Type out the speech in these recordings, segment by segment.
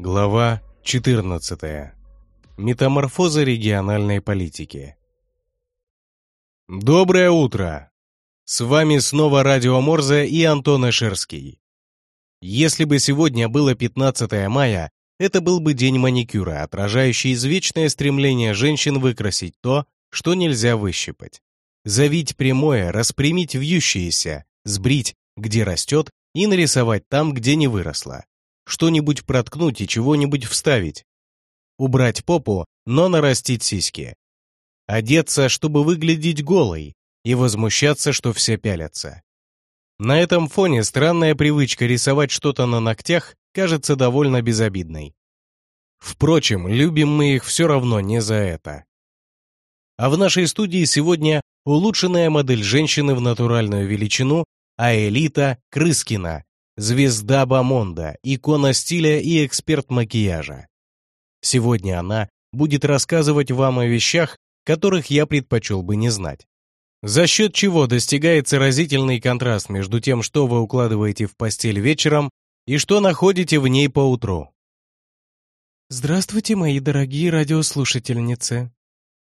Глава 14. Метаморфоза региональной политики. Доброе утро! С вами снова Радио Морзе и Антон Эшерский. Если бы сегодня было 15 мая, это был бы день маникюра, отражающий извечное стремление женщин выкрасить то, что нельзя выщипать. Завить прямое, распрямить вьющееся, сбрить, где растет, и нарисовать там, где не выросло. Что-нибудь проткнуть и чего-нибудь вставить. Убрать попу, но нарастить сиськи. Одеться, чтобы выглядеть голой, и возмущаться, что все пялятся. На этом фоне странная привычка рисовать что-то на ногтях кажется довольно безобидной. Впрочем, любим мы их все равно не за это. А в нашей студии сегодня улучшенная модель женщины в натуральную величину Аэлита Крыскина, звезда Бамонда, икона стиля и эксперт макияжа. Сегодня она будет рассказывать вам о вещах, которых я предпочел бы не знать. За счет чего достигается разительный контраст между тем, что вы укладываете в постель вечером и что находите в ней по утру. «Здравствуйте, мои дорогие радиослушательницы!»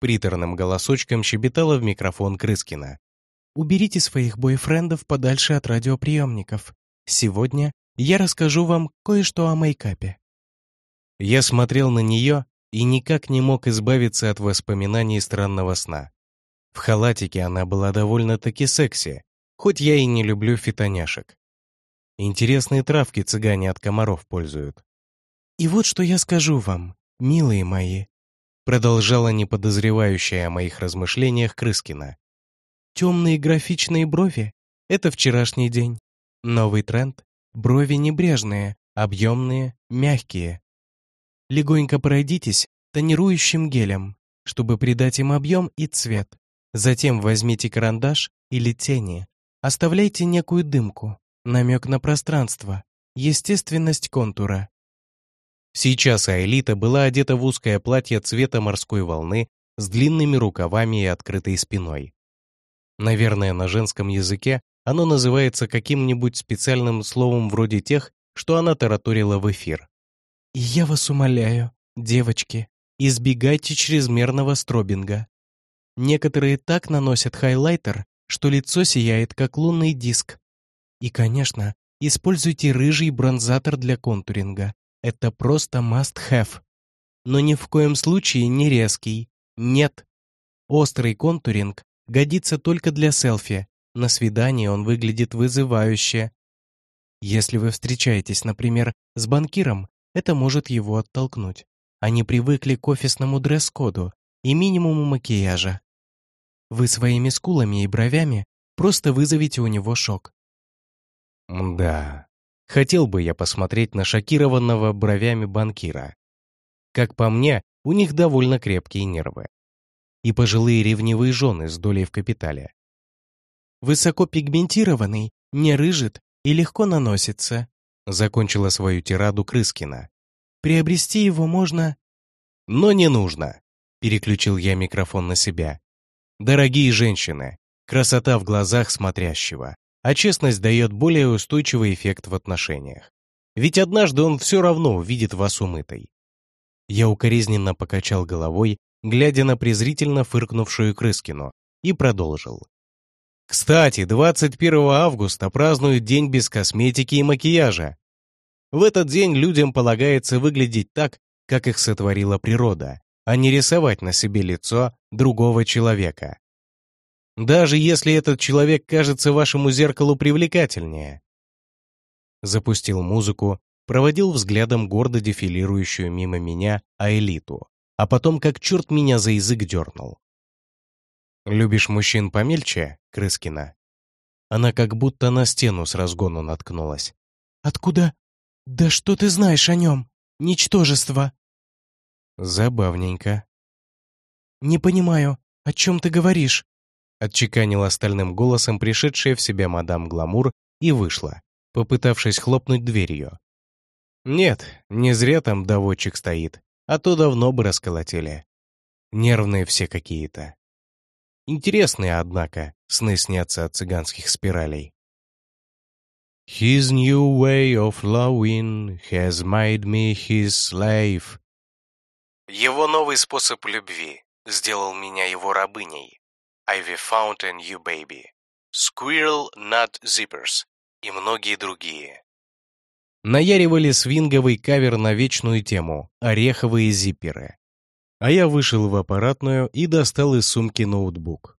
Приторным голосочком щебетала в микрофон Крыскина. Уберите своих бойфрендов подальше от радиоприемников. Сегодня я расскажу вам кое-что о мейкапе. Я смотрел на нее и никак не мог избавиться от воспоминаний странного сна. В халатике она была довольно-таки секси, хоть я и не люблю фитоняшек. Интересные травки цыгане от комаров пользуют. «И вот что я скажу вам, милые мои», продолжала неподозревающая о моих размышлениях Крыскина. Темные графичные брови — это вчерашний день. Новый тренд — брови небрежные, объемные, мягкие. Легонько пройдитесь тонирующим гелем, чтобы придать им объем и цвет. Затем возьмите карандаш или тени. Оставляйте некую дымку, намек на пространство, естественность контура. Сейчас Аэлита была одета в узкое платье цвета морской волны с длинными рукавами и открытой спиной. Наверное, на женском языке оно называется каким-нибудь специальным словом вроде тех, что она тараторила в эфир. «Я вас умоляю, девочки, избегайте чрезмерного стробинга. Некоторые так наносят хайлайтер, что лицо сияет, как лунный диск. И, конечно, используйте рыжий бронзатор для контуринга. Это просто must-have. Но ни в коем случае не резкий. Нет. Острый контуринг годится только для селфи. На свидании он выглядит вызывающе. Если вы встречаетесь, например, с банкиром, это может его оттолкнуть. Они привыкли к офисному дресс-коду и минимуму макияжа. Вы своими скулами и бровями просто вызовете у него шок. Да, хотел бы я посмотреть на шокированного бровями банкира. Как по мне, у них довольно крепкие нервы и пожилые ревнивые жены с долей в капитале. «Высокопигментированный, не рыжит и легко наносится», закончила свою тираду Крыскина. «Приобрести его можно...» «Но не нужно», переключил я микрофон на себя. «Дорогие женщины, красота в глазах смотрящего, а честность дает более устойчивый эффект в отношениях. Ведь однажды он все равно увидит вас умытой». Я укоризненно покачал головой глядя на презрительно фыркнувшую Крыскину, и продолжил. Кстати, 21 августа празднуют День без косметики и макияжа. В этот день людям полагается выглядеть так, как их сотворила природа, а не рисовать на себе лицо другого человека. Даже если этот человек кажется вашему зеркалу привлекательнее. Запустил музыку, проводил взглядом гордо дефилирующую мимо меня Аэлиту а потом как черт меня за язык дернул. «Любишь мужчин помельче, Крыскина?» Она как будто на стену с разгону наткнулась. «Откуда? Да что ты знаешь о нем? Ничтожество!» «Забавненько». «Не понимаю, о чем ты говоришь?» Отчеканила остальным голосом пришедшая в себя мадам Гламур и вышла, попытавшись хлопнуть дверью. «Нет, не зря там доводчик стоит а то давно бы расколотили. Нервные все какие-то. Интересные, однако, сны снятся от цыганских спиралей. His new way of loving has made me his slave. Его новый способ любви сделал меня его рабыней. I've found a new baby. Squirrel Nut Zippers и многие другие. Наяривали свинговый кавер на вечную тему «Ореховые зипперы». А я вышел в аппаратную и достал из сумки ноутбук.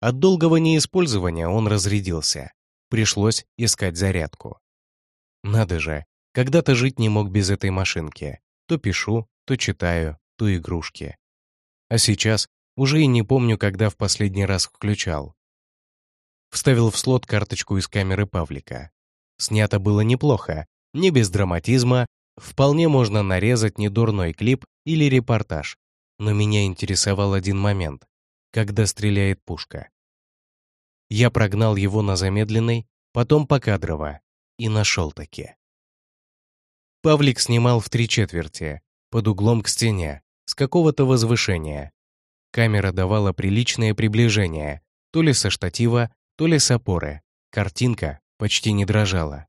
От долгого неиспользования он разрядился. Пришлось искать зарядку. Надо же, когда-то жить не мог без этой машинки. То пишу, то читаю, то игрушки. А сейчас уже и не помню, когда в последний раз включал. Вставил в слот карточку из камеры Павлика. Снято было неплохо, не без драматизма, вполне можно нарезать недурной клип или репортаж. Но меня интересовал один момент, когда стреляет пушка. Я прогнал его на замедленной, потом покадрово, и нашел таки. Павлик снимал в три четверти, под углом к стене, с какого-то возвышения. Камера давала приличное приближение, то ли со штатива, то ли с опоры. Картинка почти не дрожала.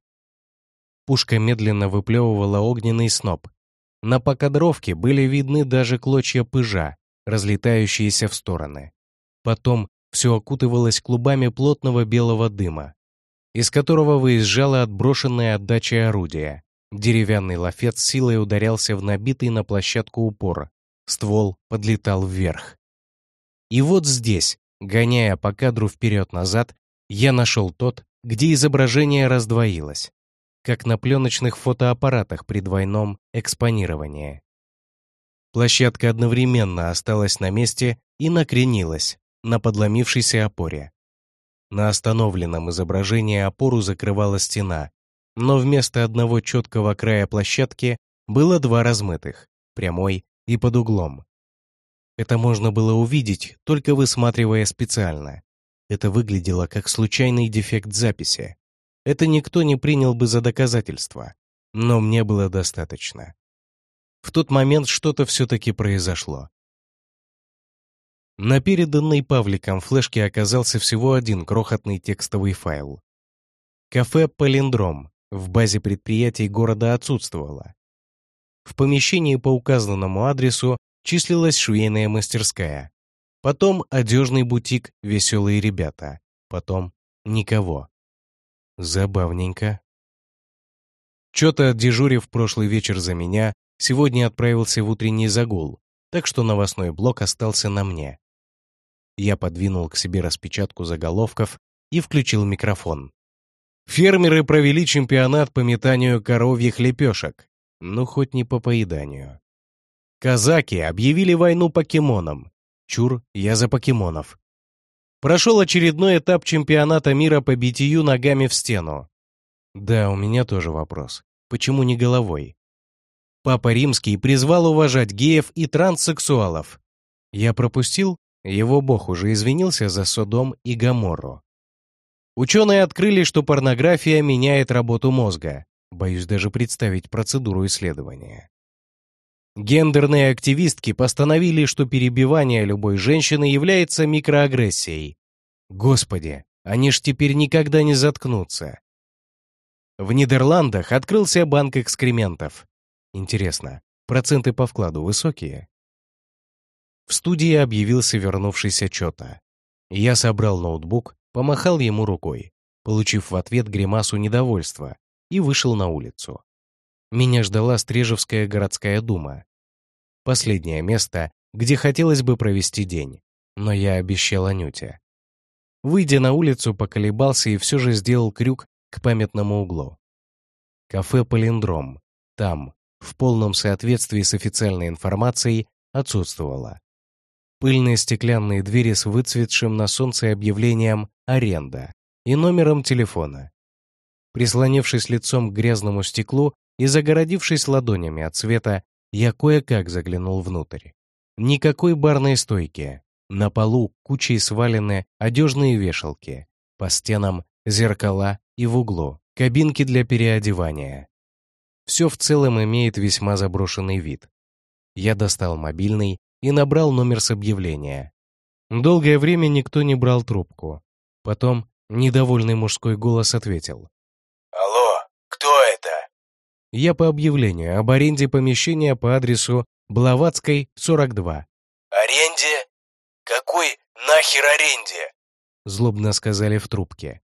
Пушка медленно выплевывала огненный сноп. На покадровке были видны даже клочья пыжа, разлетающиеся в стороны. Потом все окутывалось клубами плотного белого дыма, из которого выезжало отброшенное отдачей орудие. Деревянный лафет с силой ударялся в набитый на площадку упор. Ствол подлетал вверх. И вот здесь, гоняя по кадру вперед-назад, я нашел тот, где изображение раздвоилось, как на пленочных фотоаппаратах при двойном экспонировании. Площадка одновременно осталась на месте и накренилась на подломившейся опоре. На остановленном изображении опору закрывала стена, но вместо одного четкого края площадки было два размытых, прямой и под углом. Это можно было увидеть, только высматривая специально. Это выглядело как случайный дефект записи. Это никто не принял бы за доказательство, но мне было достаточно. В тот момент что-то все-таки произошло. На переданной Павликом флешке оказался всего один крохотный текстовый файл. Кафе «Палиндром» в базе предприятий города отсутствовало. В помещении по указанному адресу числилась швейная мастерская. Потом одежный бутик «Веселые ребята». Потом никого. Забавненько. Чё-то дежурив прошлый вечер за меня, сегодня отправился в утренний загул, так что новостной блок остался на мне. Я подвинул к себе распечатку заголовков и включил микрофон. Фермеры провели чемпионат по метанию коровьих лепешек, ну хоть не по поеданию. Казаки объявили войну покемонам. Чур, я за покемонов. Прошел очередной этап чемпионата мира по битию ногами в стену. Да, у меня тоже вопрос. Почему не головой? Папа Римский призвал уважать геев и транссексуалов. Я пропустил? Его бог уже извинился за Содом и Гоморру. Ученые открыли, что порнография меняет работу мозга. Боюсь даже представить процедуру исследования. Гендерные активистки постановили, что перебивание любой женщины является микроагрессией. Господи, они ж теперь никогда не заткнутся. В Нидерландах открылся банк экскрементов. Интересно, проценты по вкладу высокие? В студии объявился вернувшийся Чота. Я собрал ноутбук, помахал ему рукой, получив в ответ гримасу недовольства, и вышел на улицу. Меня ждала Стрежевская городская дума. Последнее место, где хотелось бы провести день. Но я обещал Анюте. Выйдя на улицу, поколебался и все же сделал крюк к памятному углу. Кафе «Полиндром». Там, в полном соответствии с официальной информацией, отсутствовало. Пыльные стеклянные двери с выцветшим на солнце объявлением «Аренда» и номером телефона. Прислонившись лицом к грязному стеклу, и, загородившись ладонями от света, я кое-как заглянул внутрь. Никакой барной стойки. На полу кучей свалены одежные вешалки. По стенам зеркала и в углу кабинки для переодевания. Все в целом имеет весьма заброшенный вид. Я достал мобильный и набрал номер с объявления. Долгое время никто не брал трубку. Потом недовольный мужской голос ответил. Я по объявлению об аренде помещения по адресу Блаватской, 42. «Аренде? Какой нахер аренде?» Злобно сказали в трубке.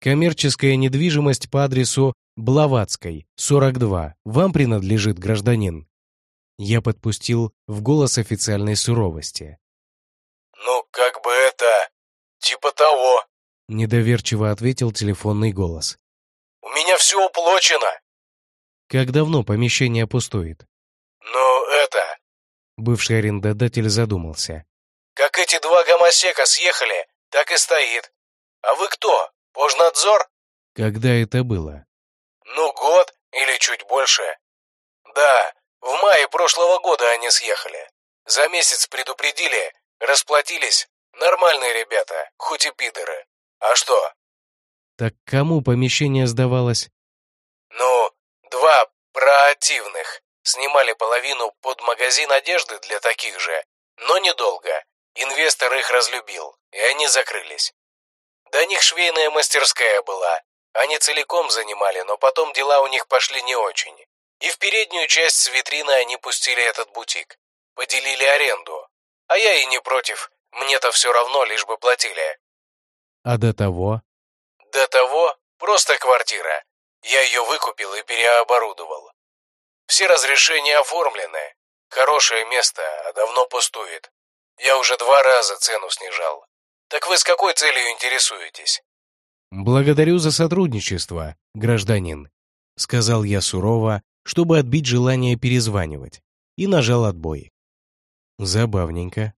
Коммерческая недвижимость по адресу Блаватской, 42. Вам принадлежит, гражданин. Я подпустил в голос официальной суровости. «Ну, как бы это... типа того», — недоверчиво ответил телефонный голос. «У меня все уплочено». «Как давно помещение пустует?» «Ну, это...» Бывший арендодатель задумался. «Как эти два гомосека съехали, так и стоит. А вы кто? Пожнадзор?» «Когда это было?» «Ну, год или чуть больше. Да, в мае прошлого года они съехали. За месяц предупредили, расплатились. Нормальные ребята, хоть и пидоры. А что? Так кому помещение сдавалось? Ну, два проактивных. Снимали половину под магазин одежды для таких же, но недолго. Инвестор их разлюбил, и они закрылись. До них швейная мастерская была. Они целиком занимали, но потом дела у них пошли не очень. И в переднюю часть с витрины они пустили этот бутик. Поделили аренду. А я и не против. Мне-то все равно, лишь бы платили. А до того? До того просто квартира. Я ее выкупил и переоборудовал. Все разрешения оформлены. Хорошее место, а давно пустует. Я уже два раза цену снижал. Так вы с какой целью интересуетесь? Благодарю за сотрудничество, гражданин, сказал я сурово, чтобы отбить желание перезванивать, и нажал отбой. Забавненько.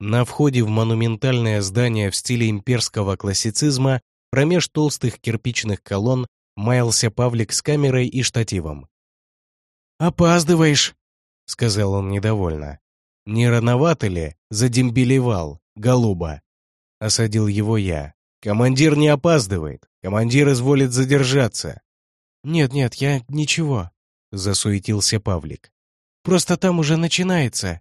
На входе в монументальное здание в стиле имперского классицизма промеж толстых кирпичных колонн маялся Павлик с камерой и штативом. «Опаздываешь», — сказал он недовольно. «Не рановато ли? Задембелевал, голуба?» Осадил его я. «Командир не опаздывает. Командир изволит задержаться. «Нет-нет, я ничего», — засуетился Павлик. «Просто там уже начинается».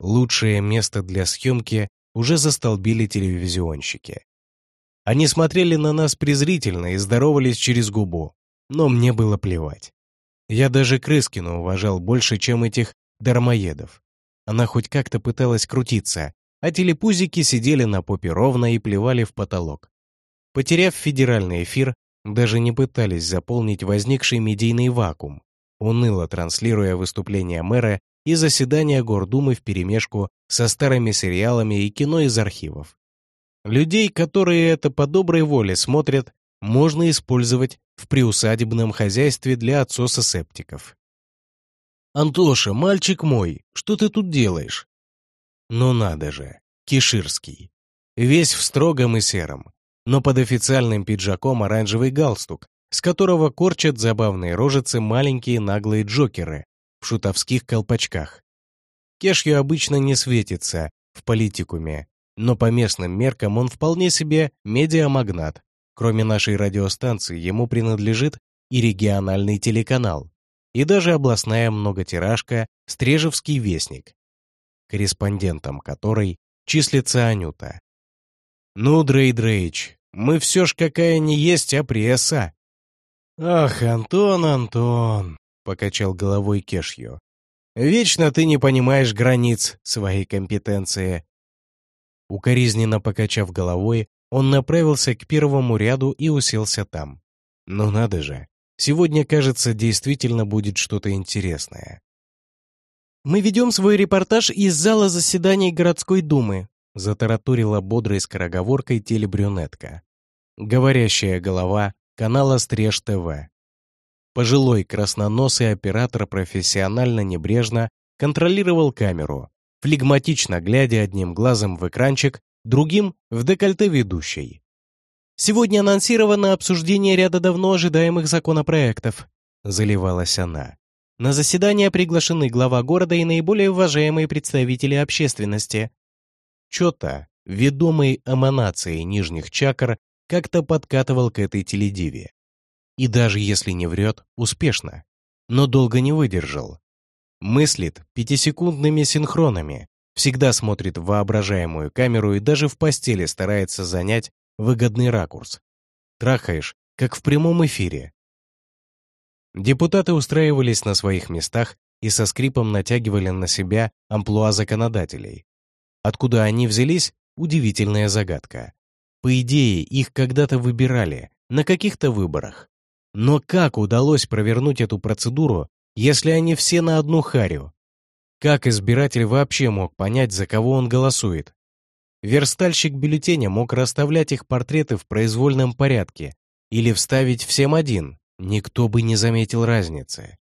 Лучшее место для съемки уже застолбили телевизионщики. Они смотрели на нас презрительно и здоровались через губу, но мне было плевать. Я даже Крыскину уважал больше, чем этих дармоедов. Она хоть как-то пыталась крутиться, а телепузики сидели на попе ровно и плевали в потолок. Потеряв федеральный эфир, даже не пытались заполнить возникший медийный вакуум, уныло транслируя выступления мэра и заседания Гордумы вперемешку со старыми сериалами и кино из архивов. Людей, которые это по доброй воле смотрят, можно использовать в приусадебном хозяйстве для отсоса септиков. «Антоша, мальчик мой, что ты тут делаешь?» «Ну надо же, Киширский. Весь в строгом и сером, но под официальным пиджаком оранжевый галстук, с которого корчат забавные рожицы маленькие наглые джокеры в шутовских колпачках. Кешью обычно не светится в политикуме, но по местным меркам он вполне себе медиамагнат. Кроме нашей радиостанции, ему принадлежит и региональный телеканал, и даже областная многотиражка «Стрежевский вестник», корреспондентом которой числится Анюта. «Ну, Дрей Дрейч, мы все ж какая не есть, а пресса». «Ах, Антон, Антон», — покачал головой Кешью. «Вечно ты не понимаешь границ своей компетенции». Укоризненно покачав головой, он направился к первому ряду и уселся там. «Ну надо же, сегодня, кажется, действительно будет что-то интересное». «Мы ведем свой репортаж из зала заседаний городской думы», затараторила бодрой скороговоркой телебрюнетка. Говорящая голова канала Стриж ТВ. Пожилой красноносый оператор профессионально небрежно контролировал камеру, флегматично глядя одним глазом в экранчик, другим — в декольте ведущей. «Сегодня анонсировано обсуждение ряда давно ожидаемых законопроектов», — заливалась она. «На заседание приглашены глава города и наиболее уважаемые представители общественности. Чота, ведомый эманацией нижних чакр, как-то подкатывал к этой теледиве. И даже если не врет, успешно. Но долго не выдержал. Мыслит пятисекундными синхронами, всегда смотрит в воображаемую камеру и даже в постели старается занять выгодный ракурс. Трахаешь, как в прямом эфире. Депутаты устраивались на своих местах и со скрипом натягивали на себя амплуа законодателей. Откуда они взялись – удивительная загадка. По идее, их когда-то выбирали, на каких-то выборах. Но как удалось провернуть эту процедуру, если они все на одну харю? Как избиратель вообще мог понять, за кого он голосует? Верстальщик бюллетеня мог расставлять их портреты в произвольном порядке или вставить всем один, никто бы не заметил разницы.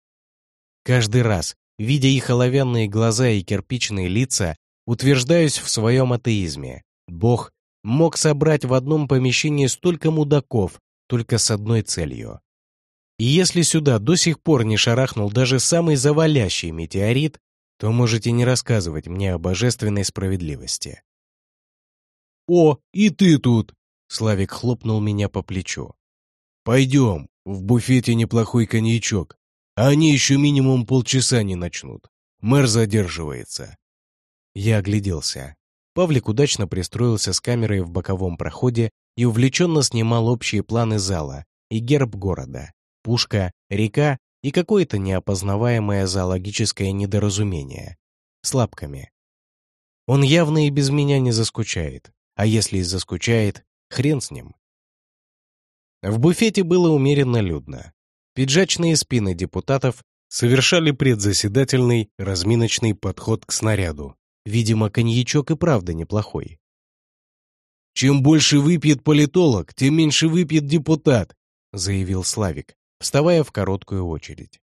Каждый раз, видя их оловянные глаза и кирпичные лица, утверждаюсь в своем атеизме. Бог мог собрать в одном помещении столько мудаков только с одной целью. И если сюда до сих пор не шарахнул даже самый завалящий метеорит, то можете не рассказывать мне о божественной справедливости. «О, и ты тут!» — Славик хлопнул меня по плечу. «Пойдем, в буфете неплохой коньячок, а они еще минимум полчаса не начнут. Мэр задерживается». Я огляделся. Павлик удачно пристроился с камерой в боковом проходе и увлеченно снимал общие планы зала и герб города, пушка, река и какое-то неопознаваемое зоологическое недоразумение. С лапками. Он явно и без меня не заскучает, а если и заскучает, хрен с ним. В буфете было умеренно людно. Пиджачные спины депутатов совершали предзаседательный разминочный подход к снаряду. Видимо, коньячок и правда неплохой. «Чем больше выпьет политолог, тем меньше выпьет депутат», заявил Славик, вставая в короткую очередь.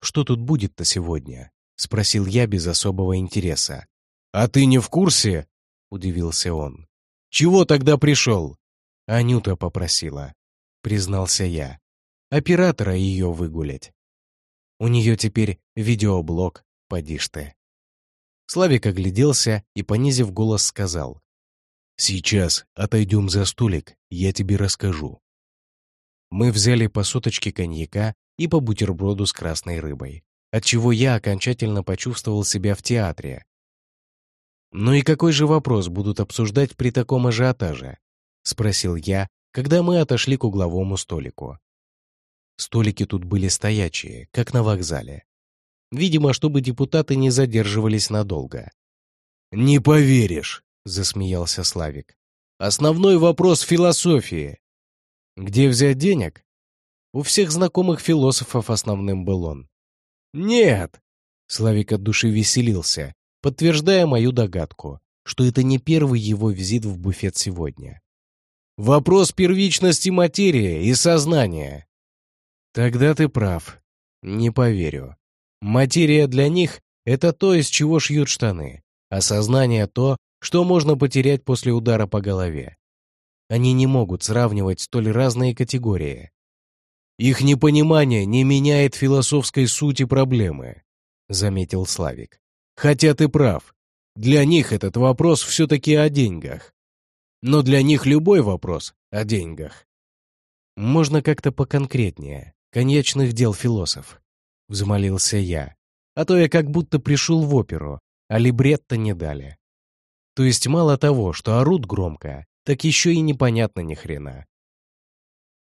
«Что тут будет-то сегодня?» — спросил я без особого интереса. «А ты не в курсе?» — удивился он. «Чего тогда пришел?» Анюта попросила, признался я. Оператора ее выгулять. У нее теперь видеоблог, поди ж ты. Славик огляделся и, понизив голос, сказал. «Сейчас отойдем за столик, я тебе расскажу». Мы взяли по соточке коньяка и по бутерброду с красной рыбой, отчего я окончательно почувствовал себя в театре. «Ну и какой же вопрос будут обсуждать при таком ажиотаже?» — спросил я, когда мы отошли к угловому столику. Столики тут были стоячие, как на вокзале. Видимо, чтобы депутаты не задерживались надолго. «Не поверишь!» — засмеялся Славик. «Основной вопрос философии. Где взять денег? У всех знакомых философов основным был он. Нет! Славик от души веселился, подтверждая мою догадку, что это не первый его визит в буфет сегодня. Вопрос первичности материи и сознания. Тогда ты прав. Не поверю. Материя для них — это то, из чего шьют штаны, а сознание — то, что можно потерять после удара по голове. Они не могут сравнивать столь разные категории. Их непонимание не меняет философской сути проблемы, заметил Славик. Хотя ты прав. Для них этот вопрос все-таки о деньгах. Но для них любой вопрос о деньгах. Можно как-то поконкретнее. Конечных дел философ. Взмолился я. А то я как будто пришел в оперу, а либретто не дали. То есть мало того, что орут громко, так еще и непонятно ни хрена.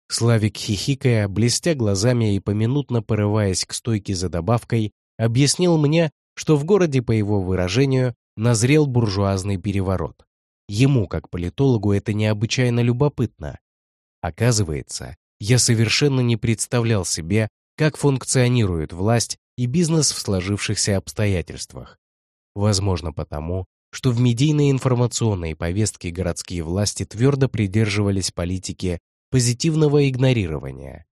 Славик, хихикая, блестя глазами и поминутно порываясь к стойке за добавкой, объяснил мне, что в городе, по его выражению, назрел буржуазный переворот. Ему, как политологу, это необычайно любопытно. Оказывается, я совершенно не представлял себе, как функционирует власть и бизнес в сложившихся обстоятельствах. Возможно, потому, что в медийной информационной повестке городские власти твердо придерживались политики позитивного игнорирования.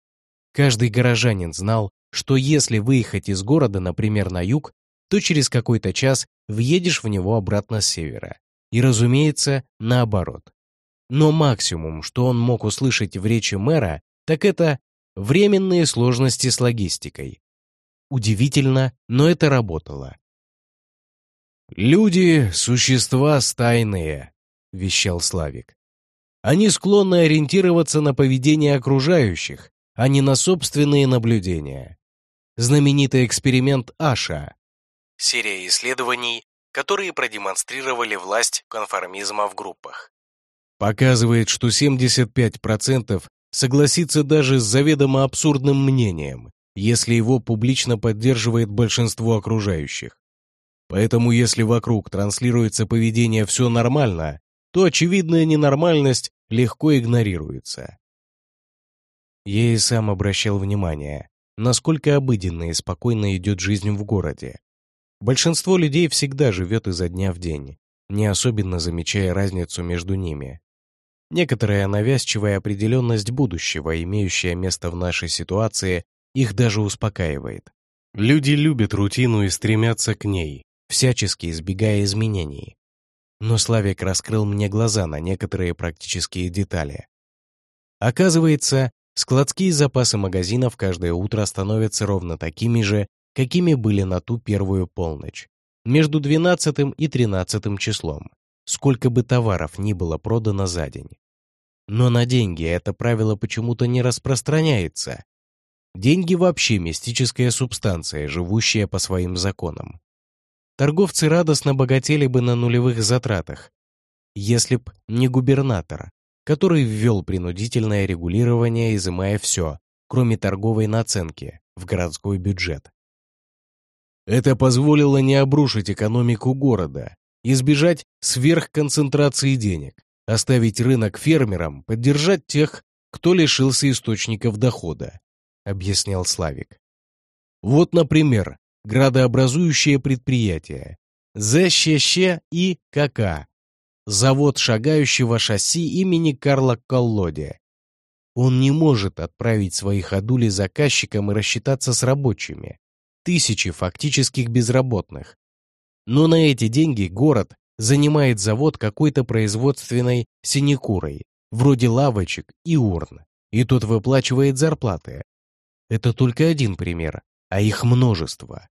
Каждый горожанин знал, что если выехать из города, например, на юг, то через какой-то час въедешь в него обратно с севера. И, разумеется, наоборот. Но максимум, что он мог услышать в речи мэра, так это временные сложности с логистикой. Удивительно, но это работало. «Люди — существа стайные», — вещал Славик. «Они склонны ориентироваться на поведение окружающих, а не на собственные наблюдения. Знаменитый эксперимент Аша. Серия исследований, которые продемонстрировали власть конформизма в группах. Показывает, что 75% согласится даже с заведомо абсурдным мнением, если его публично поддерживает большинство окружающих. Поэтому если вокруг транслируется поведение «все нормально», то очевидная ненормальность легко игнорируется. Я и сам обращал внимание, насколько обыденно и спокойно идет жизнь в городе. Большинство людей всегда живет изо дня в день, не особенно замечая разницу между ними. Некоторая навязчивая определенность будущего, имеющая место в нашей ситуации, их даже успокаивает. Люди любят рутину и стремятся к ней, всячески избегая изменений. Но Славик раскрыл мне глаза на некоторые практические детали. Оказывается, складские запасы магазинов каждое утро становятся ровно такими же, какими были на ту первую полночь, между 12 и 13 числом, сколько бы товаров ни было продано за день. Но на деньги это правило почему-то не распространяется. Деньги вообще мистическая субстанция, живущая по своим законам торговцы радостно богатели бы на нулевых затратах, если б не губернатор, который ввел принудительное регулирование, изымая все, кроме торговой наценки, в городской бюджет. Это позволило не обрушить экономику города, избежать сверхконцентрации денег, оставить рынок фермерам, поддержать тех, кто лишился источников дохода, объяснял Славик. Вот, например, градообразующее предприятие, ЗЩЩ и КК, завод шагающего шасси имени Карла Коллоди. Он не может отправить свои ходули заказчикам и рассчитаться с рабочими. Тысячи фактических безработных. Но на эти деньги город занимает завод какой-то производственной синекурой, вроде лавочек и урн, и тот выплачивает зарплаты. Это только один пример а их множество.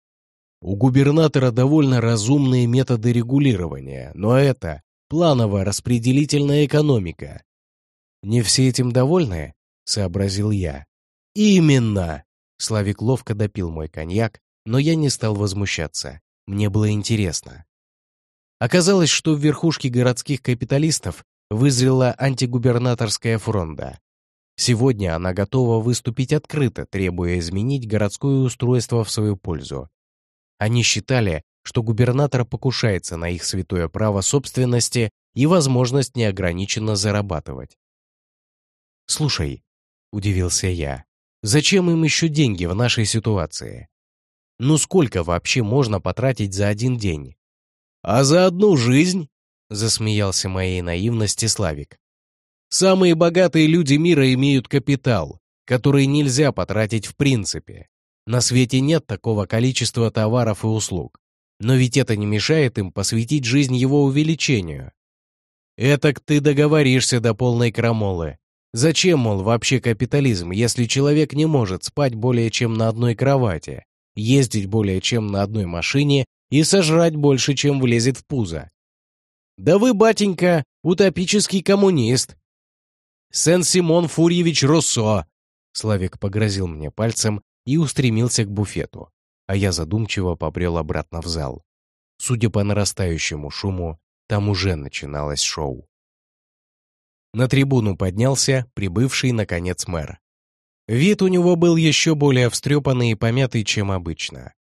У губернатора довольно разумные методы регулирования, но это плановая распределительная экономика. «Не все этим довольны?» — сообразил я. «Именно!» Славик ловко допил мой коньяк, но я не стал возмущаться. Мне было интересно. Оказалось, что в верхушке городских капиталистов вызрела антигубернаторская фронта. Сегодня она готова выступить открыто, требуя изменить городское устройство в свою пользу. Они считали, что губернатор покушается на их святое право собственности и возможность неограниченно зарабатывать. «Слушай», — удивился я, — «зачем им еще деньги в нашей ситуации? Ну сколько вообще можно потратить за один день?» «А за одну жизнь?» — засмеялся моей наивности Славик. Самые богатые люди мира имеют капитал, который нельзя потратить в принципе. На свете нет такого количества товаров и услуг. Но ведь это не мешает им посвятить жизнь его увеличению. Этак ты договоришься до полной крамолы. Зачем, мол, вообще капитализм, если человек не может спать более чем на одной кровати, ездить более чем на одной машине и сожрать больше, чем влезет в пузо? Да вы, батенька, утопический коммунист, Сен-Симон Фурьевич Руссо!» Славик погрозил мне пальцем и устремился к буфету, а я задумчиво побрел обратно в зал. Судя по нарастающему шуму, там уже начиналось шоу. На трибуну поднялся прибывший, наконец, мэр. Вид у него был еще более встрепанный и помятый, чем обычно.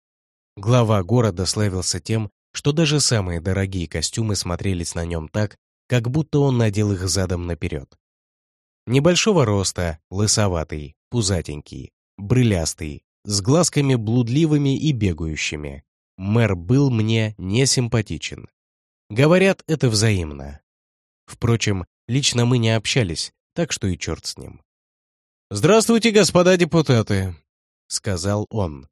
Глава города славился тем, что даже самые дорогие костюмы смотрелись на нем так, как будто он надел их задом наперед. Небольшого роста, лысоватый, пузатенький, брылястый, с глазками блудливыми и бегающими. Мэр был мне не симпатичен. Говорят, это взаимно. Впрочем, лично мы не общались, так что и черт с ним. «Здравствуйте, господа депутаты», — сказал он.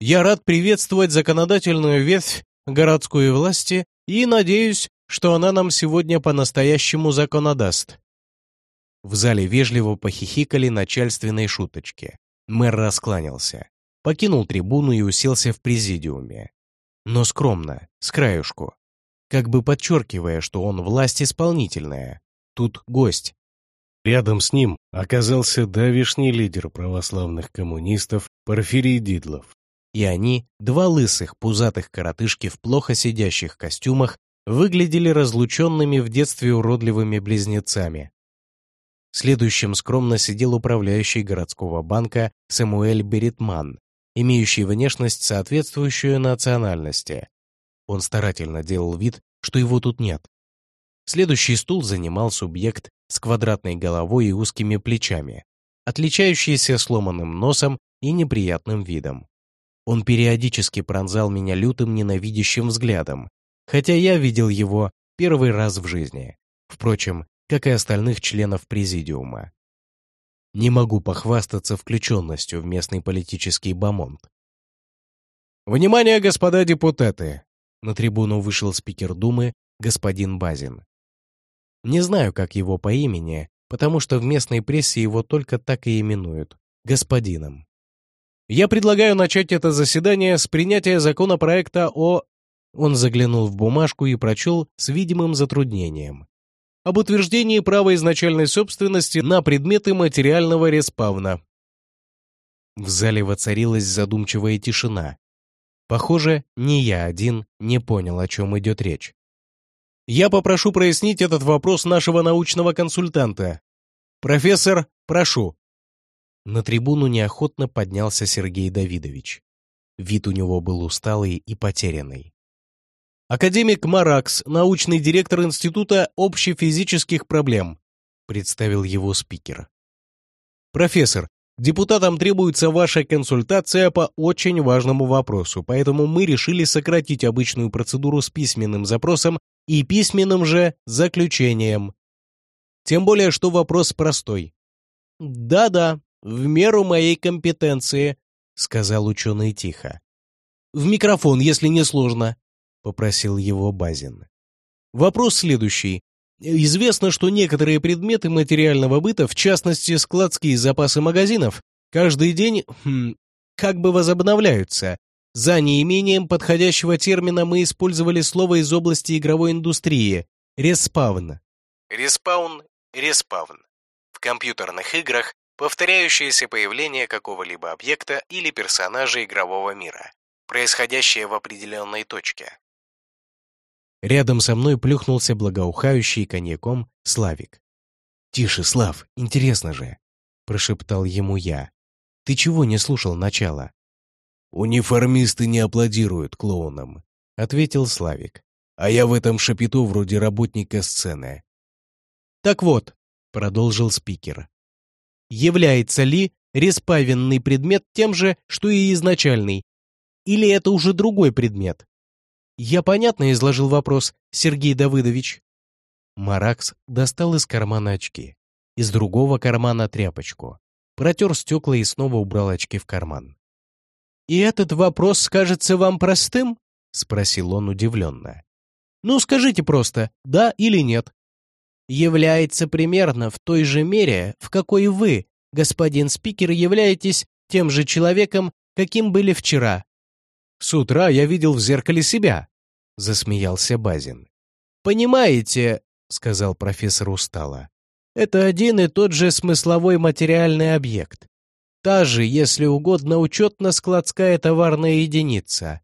«Я рад приветствовать законодательную ветвь городской власти и надеюсь, что она нам сегодня по-настоящему законодаст. В зале вежливо похихикали начальственные шуточки. Мэр раскланялся, покинул трибуну и уселся в президиуме. Но скромно, с краюшку, как бы подчеркивая, что он власть исполнительная. Тут гость. Рядом с ним оказался давишний лидер православных коммунистов Порфирий Дидлов. И они, два лысых, пузатых коротышки в плохо сидящих костюмах, выглядели разлученными в детстве уродливыми близнецами. Следующим скромно сидел управляющий городского банка Самуэль Беритман, имеющий внешность, соответствующую национальности. Он старательно делал вид, что его тут нет. Следующий стул занимал субъект с квадратной головой и узкими плечами, отличающийся сломанным носом и неприятным видом. Он периодически пронзал меня лютым ненавидящим взглядом, хотя я видел его первый раз в жизни. Впрочем, как и остальных членов президиума. Не могу похвастаться включенностью в местный политический бомонд. «Внимание, господа депутаты!» На трибуну вышел спикер Думы, господин Базин. Не знаю, как его по имени, потому что в местной прессе его только так и именуют — господином. Я предлагаю начать это заседание с принятия законопроекта о... Он заглянул в бумажку и прочел с видимым затруднением. Об утверждении права изначальной собственности на предметы материального респавна. В зале воцарилась задумчивая тишина. Похоже, не я один не понял, о чем идет речь. Я попрошу прояснить этот вопрос нашего научного консультанта. Профессор, прошу. На трибуну неохотно поднялся Сергей Давидович. Вид у него был усталый и потерянный. Академик Маракс, научный директор Института общефизических проблем, представил его спикер. Профессор, Депутатам требуется ваша консультация по очень важному вопросу, поэтому мы решили сократить обычную процедуру с письменным запросом и письменным же заключением. Тем более, что вопрос простой. «Да-да, в меру моей компетенции», — сказал ученый тихо. «В микрофон, если не сложно», — попросил его Базин. Вопрос следующий. Известно, что некоторые предметы материального быта, в частности складские запасы магазинов, каждый день хм, как бы возобновляются. За неимением подходящего термина мы использовали слово из области игровой индустрии – респаун. Respawn – респаун. В компьютерных играх повторяющееся появление какого-либо объекта или персонажа игрового мира, происходящее в определенной точке. Рядом со мной плюхнулся благоухающий коньяком Славик. «Тише, Слав, интересно же!» — прошептал ему я. «Ты чего не слушал начала?» «Униформисты не аплодируют клоунам», — ответил Славик. «А я в этом шапито вроде работника сцены». «Так вот», — продолжил спикер, «является ли респавенный предмет тем же, что и изначальный? Или это уже другой предмет?» «Я понятно изложил вопрос, Сергей Давыдович». Маракс достал из кармана очки, из другого кармана тряпочку, протер стекла и снова убрал очки в карман. «И этот вопрос кажется вам простым?» — спросил он удивленно. «Ну, скажите просто, да или нет?» «Является примерно в той же мере, в какой вы, господин спикер, являетесь тем же человеком, каким были вчера», «С утра я видел в зеркале себя», — засмеялся Базин. «Понимаете», — сказал профессор устало, «это один и тот же смысловой материальный объект. Та же, если угодно, учетно-складская товарная единица.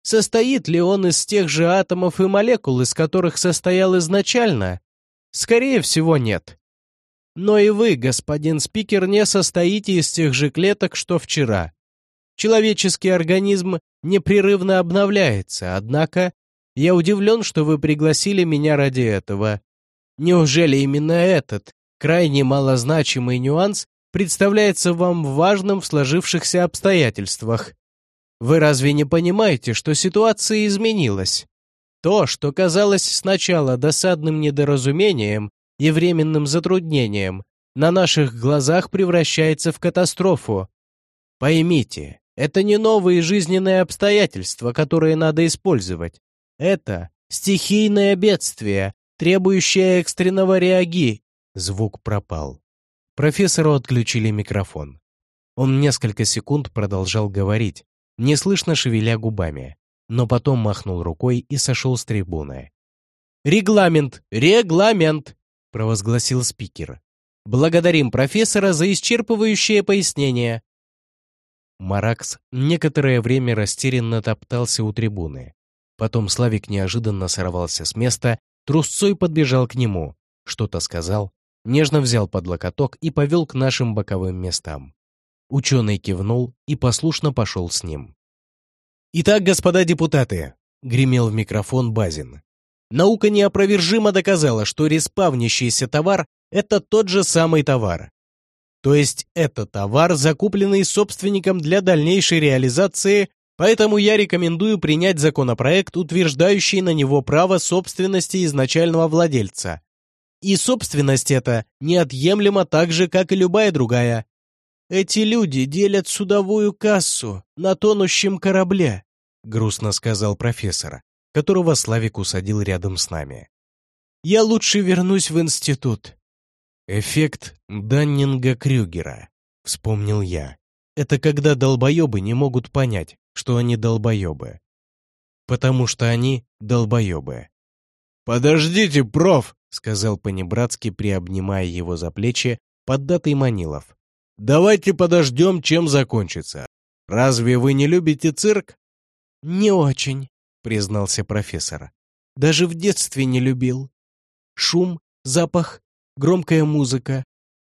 Состоит ли он из тех же атомов и молекул, из которых состоял изначально? Скорее всего, нет. Но и вы, господин спикер, не состоите из тех же клеток, что вчера. Человеческий организм непрерывно обновляется, однако я удивлен, что вы пригласили меня ради этого. Неужели именно этот, крайне малозначимый нюанс, представляется вам важным в сложившихся обстоятельствах? Вы разве не понимаете, что ситуация изменилась? То, что казалось сначала досадным недоразумением и временным затруднением, на наших глазах превращается в катастрофу. Поймите, это не новые жизненные обстоятельства, которые надо использовать. Это стихийное бедствие, требующее экстренного реаги. Звук пропал. Профессору отключили микрофон. Он несколько секунд продолжал говорить, неслышно шевеля губами, но потом махнул рукой и сошел с трибуны. «Регламент! Регламент!» — провозгласил спикер. «Благодарим профессора за исчерпывающее пояснение. Маракс некоторое время растерянно топтался у трибуны. Потом Славик неожиданно сорвался с места, трусцой подбежал к нему, что-то сказал, нежно взял под локоток и повел к нашим боковым местам. Ученый кивнул и послушно пошел с ним. «Итак, господа депутаты», — гремел в микрофон Базин, «наука неопровержимо доказала, что респавнящийся товар — это тот же самый товар. То есть это товар, закупленный собственником для дальнейшей реализации, поэтому я рекомендую принять законопроект, утверждающий на него право собственности изначального владельца. И собственность эта неотъемлема так же, как и любая другая. Эти люди делят судовую кассу на тонущем корабле, грустно сказал профессор, которого Славик усадил рядом с нами. Я лучше вернусь в институт. Эффект Даннинга-Крюгера, вспомнил я. Это когда долбоебы не могут понять, что они долбоебы. Потому что они долбоебы. «Подождите, проф!» — сказал понебратски, приобнимая его за плечи, поддатый Манилов. «Давайте подождем, чем закончится. Разве вы не любите цирк?» «Не очень», — признался профессор. «Даже в детстве не любил. Шум, запах, громкая музыка.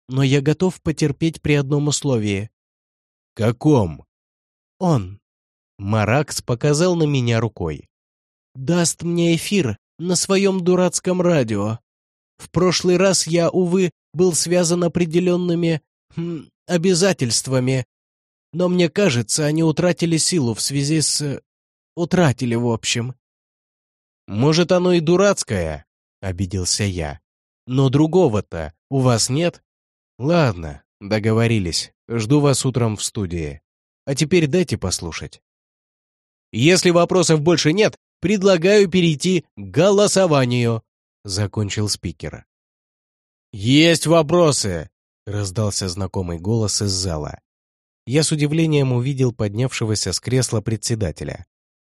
Но я готов потерпеть при одном условии. «Каком?» «Он». Маракс показал на меня рукой. «Даст мне эфир на своем дурацком радио. В прошлый раз я, увы, был связан определенными хм, обязательствами, но мне кажется, они утратили силу в связи с... Утратили, в общем». «Может, оно и дурацкое?» — обиделся я. Но другого-то у вас нет? Ладно, договорились. Жду вас утром в студии. А теперь дайте послушать. Если вопросов больше нет, предлагаю перейти к голосованию, закончил спикер. Есть вопросы, раздался знакомый голос из зала. Я с удивлением увидел поднявшегося с кресла председателя.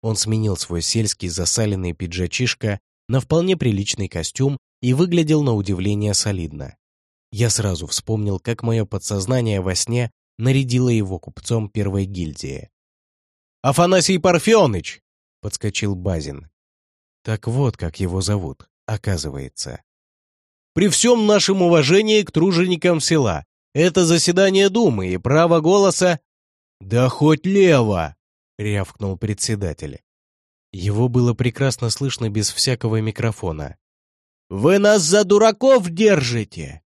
Он сменил свой сельский засаленный пиджачишко на вполне приличный костюм и выглядел на удивление солидно. Я сразу вспомнил, как мое подсознание во сне нарядило его купцом первой гильдии. «Афанасий Парфеныч!» — подскочил Базин. Так вот, как его зовут, оказывается. «При всем нашем уважении к труженикам села, это заседание Думы и право голоса...» «Да хоть лево!» — рявкнул председатель. Его было прекрасно слышно без всякого микрофона. «Вы нас за дураков держите!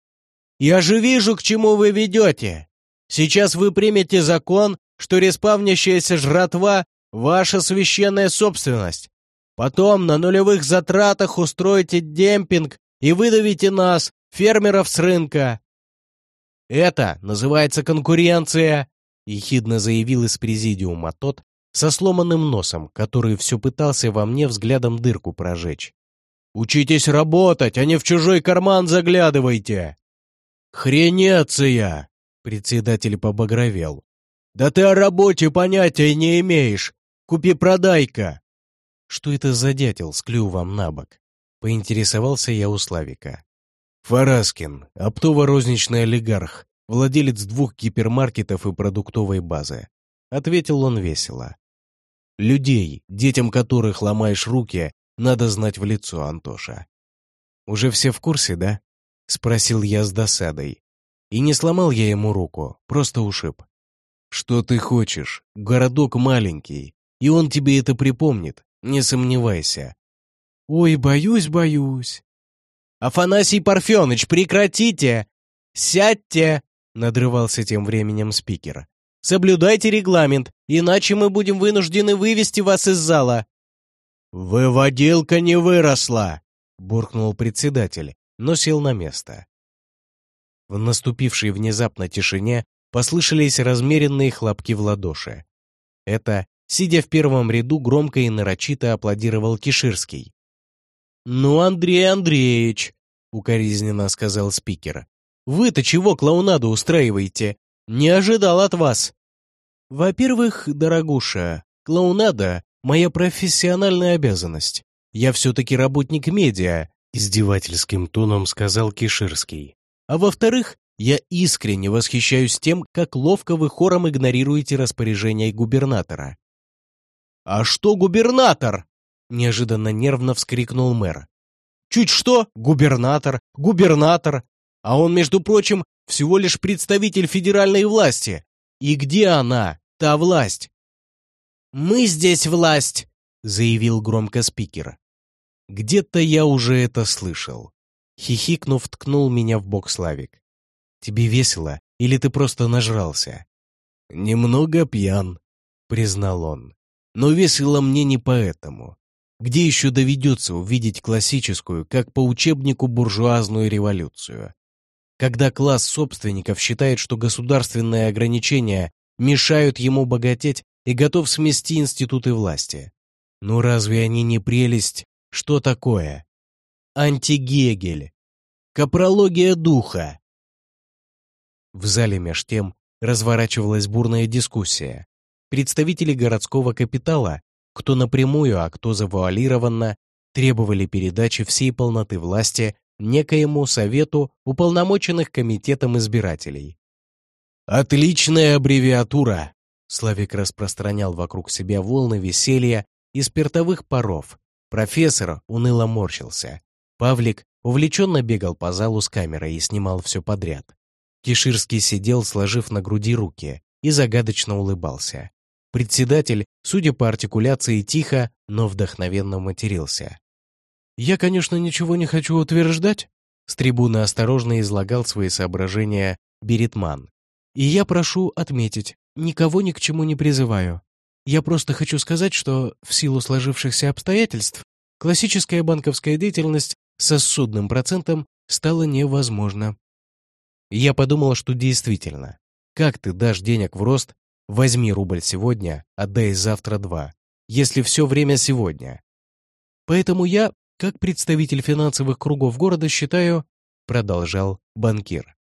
Я же вижу, к чему вы ведете! Сейчас вы примете закон, что респавнящаяся жратва — ваша священная собственность. Потом на нулевых затратах устроите демпинг и выдавите нас, фермеров с рынка. Это называется конкуренция, ехидно заявил из президиума тот со сломанным носом, который все пытался во мне взглядом дырку прожечь. Учитесь работать, а не в чужой карман заглядывайте!» «Хренеция!» — председатель побагровел. «Да ты о работе понятия не имеешь! Купи-продай-ка!» «Что это за дятел с клювом на бок?» — поинтересовался я у Славика. «Фараскин, оптово-розничный олигарх, владелец двух гипермаркетов и продуктовой базы», — ответил он весело. «Людей, детям которых ломаешь руки, надо знать в лицо, Антоша. «Уже все в курсе, да?» — спросил я с досадой. И не сломал я ему руку, просто ушиб. «Что ты хочешь? Городок маленький, и он тебе это припомнит, не сомневайся». «Ой, боюсь, боюсь». «Афанасий Парфеныч, прекратите! Сядьте!» — надрывался тем временем спикер. «Соблюдайте регламент, иначе мы будем вынуждены вывести вас из зала». «Выводилка не выросла!» — буркнул председатель, но сел на место. В наступившей внезапно тишине послышались размеренные хлопки в ладоши. Это, сидя в первом ряду, громко и нарочито аплодировал Киширский. «Ну, Андрей Андреевич!» — укоризненно сказал спикер. «Вы-то чего клоунаду устраиваете? Не ожидал от вас!» «Во-первых, дорогуша, клоунада моя профессиональная обязанность. Я все-таки работник медиа», — издевательским тоном сказал Киширский. «А во-вторых, я искренне восхищаюсь тем, как ловко вы хором игнорируете распоряжения губернатора». «А что губернатор?» — неожиданно нервно вскрикнул мэр. «Чуть что, губернатор, губернатор. А он, между прочим, всего лишь представитель федеральной власти. И где она, та власть? «Мы здесь власть», — заявил громко спикер. Где-то я уже это слышал. Хихикнув, ткнул меня в бок Славик. «Тебе весело, или ты просто нажрался?» «Немного пьян», — признал он. «Но весело мне не поэтому. Где еще доведется увидеть классическую, как по учебнику, буржуазную революцию? Когда класс собственников считает, что государственные ограничения мешают ему богатеть и готов смести институты власти. Ну разве они не прелесть? Что такое? Антигегель. Капрология духа. В зале меж тем разворачивалась бурная дискуссия. Представители городского капитала кто напрямую, а кто завуалированно, требовали передачи всей полноты власти некоему совету уполномоченных комитетом избирателей. «Отличная аббревиатура!» Славик распространял вокруг себя волны веселья и спиртовых паров. Профессор уныло морщился. Павлик увлеченно бегал по залу с камерой и снимал все подряд. Киширский сидел, сложив на груди руки, и загадочно улыбался. Председатель, судя по артикуляции, тихо, но вдохновенно матерился. «Я, конечно, ничего не хочу утверждать», — с трибуны осторожно излагал свои соображения Беретман. «И я прошу отметить, никого ни к чему не призываю. Я просто хочу сказать, что в силу сложившихся обстоятельств классическая банковская деятельность со ссудным процентом стала невозможна. Я подумал, что действительно, как ты дашь денег в рост, Возьми рубль сегодня, отдай завтра два, если все время сегодня. Поэтому я, как представитель финансовых кругов города, считаю, продолжал банкир,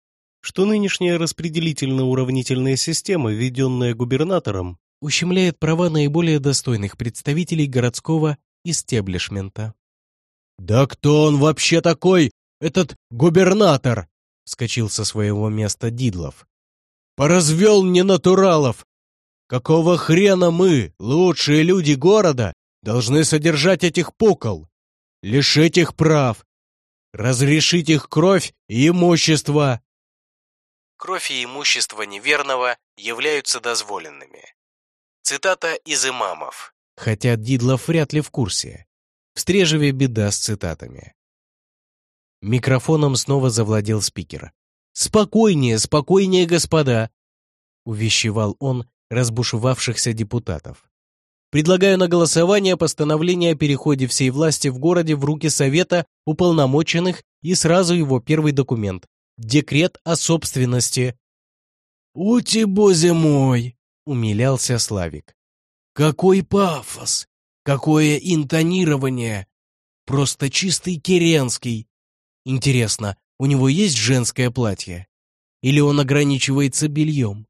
что нынешняя распределительно-уравнительная система, введенная губернатором, ущемляет права наиболее достойных представителей городского истеблишмента. «Да кто он вообще такой, этот губернатор?» — вскочил со своего места Дидлов. «Поразвел ненатуралов, Какого хрена мы, лучшие люди города, должны содержать этих пукол? Лишить их прав, разрешить их кровь и имущество. Кровь и имущество неверного являются дозволенными. Цитата из имамов. Хотя Дидлов вряд ли в курсе. В Стрежеве беда с цитатами. Микрофоном снова завладел спикер. «Спокойнее, спокойнее, господа!» Увещевал он, разбушевавшихся депутатов. Предлагаю на голосование постановление о переходе всей власти в городе в руки Совета уполномоченных и сразу его первый документ – декрет о собственности. «Ути, бозе мой!» – умилялся Славик. «Какой пафос! Какое интонирование! Просто чистый Керенский! Интересно, у него есть женское платье? Или он ограничивается бельем?»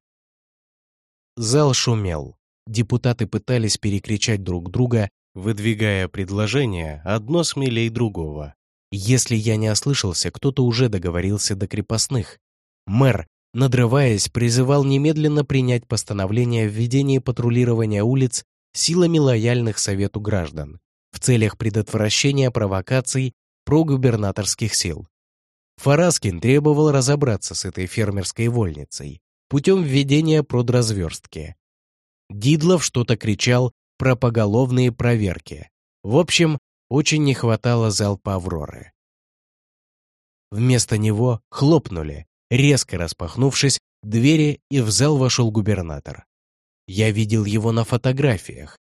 Зал шумел. Депутаты пытались перекричать друг друга, выдвигая предложения одно смелей другого. Если я не ослышался, кто-то уже договорился до крепостных. Мэр, надрываясь, призывал немедленно принять постановление о введении патрулирования улиц силами лояльных Совету граждан в целях предотвращения провокаций прогубернаторских сил. Фараскин требовал разобраться с этой фермерской вольницей путем введения продразверстки. Дидлов что-то кричал про поголовные проверки. В общем, очень не хватало залпа «Авроры». Вместо него хлопнули, резко распахнувшись, двери, и в зал вошел губернатор. Я видел его на фотографиях.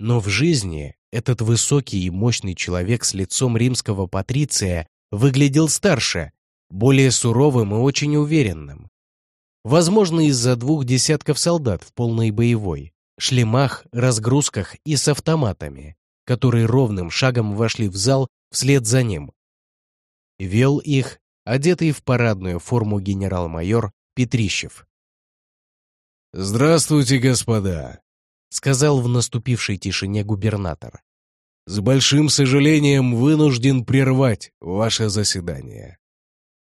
Но в жизни этот высокий и мощный человек с лицом римского патриция выглядел старше, более суровым и очень уверенным. Возможно, из-за двух десятков солдат в полной боевой, шлемах, разгрузках и с автоматами, которые ровным шагом вошли в зал вслед за ним. Вел их, одетый в парадную форму генерал-майор Петрищев. «Здравствуйте, господа», — сказал в наступившей тишине губернатор. «С большим сожалением вынужден прервать ваше заседание.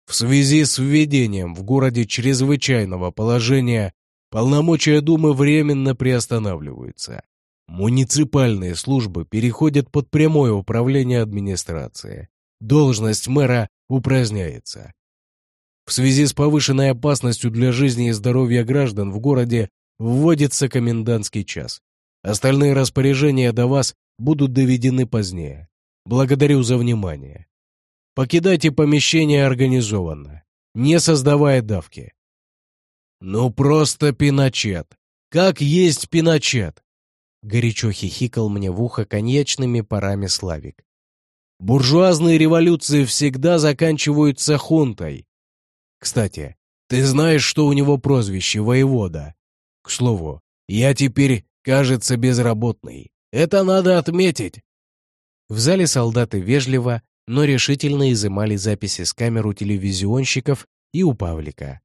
В связи с введением в городе чрезвычайного положения полномочия Думы временно приостанавливаются. Муниципальные службы переходят под прямое управление администрации. Должность мэра упраздняется. В связи с повышенной опасностью для жизни и здоровья граждан в городе вводится комендантский час. Остальные распоряжения до вас будут доведены позднее. Благодарю за внимание. Покидайте помещение организованно, не создавая давки. Ну просто пиночет. Как есть пиночет. Горячо хихикал мне в ухо коньячными парами Славик. Буржуазные революции всегда заканчиваются хунтой. Кстати, ты знаешь, что у него прозвище воевода? К слову, я теперь, кажется, безработный. Это надо отметить. В зале солдаты вежливо, но решительно изымали записи с камер у телевизионщиков и у Павлика.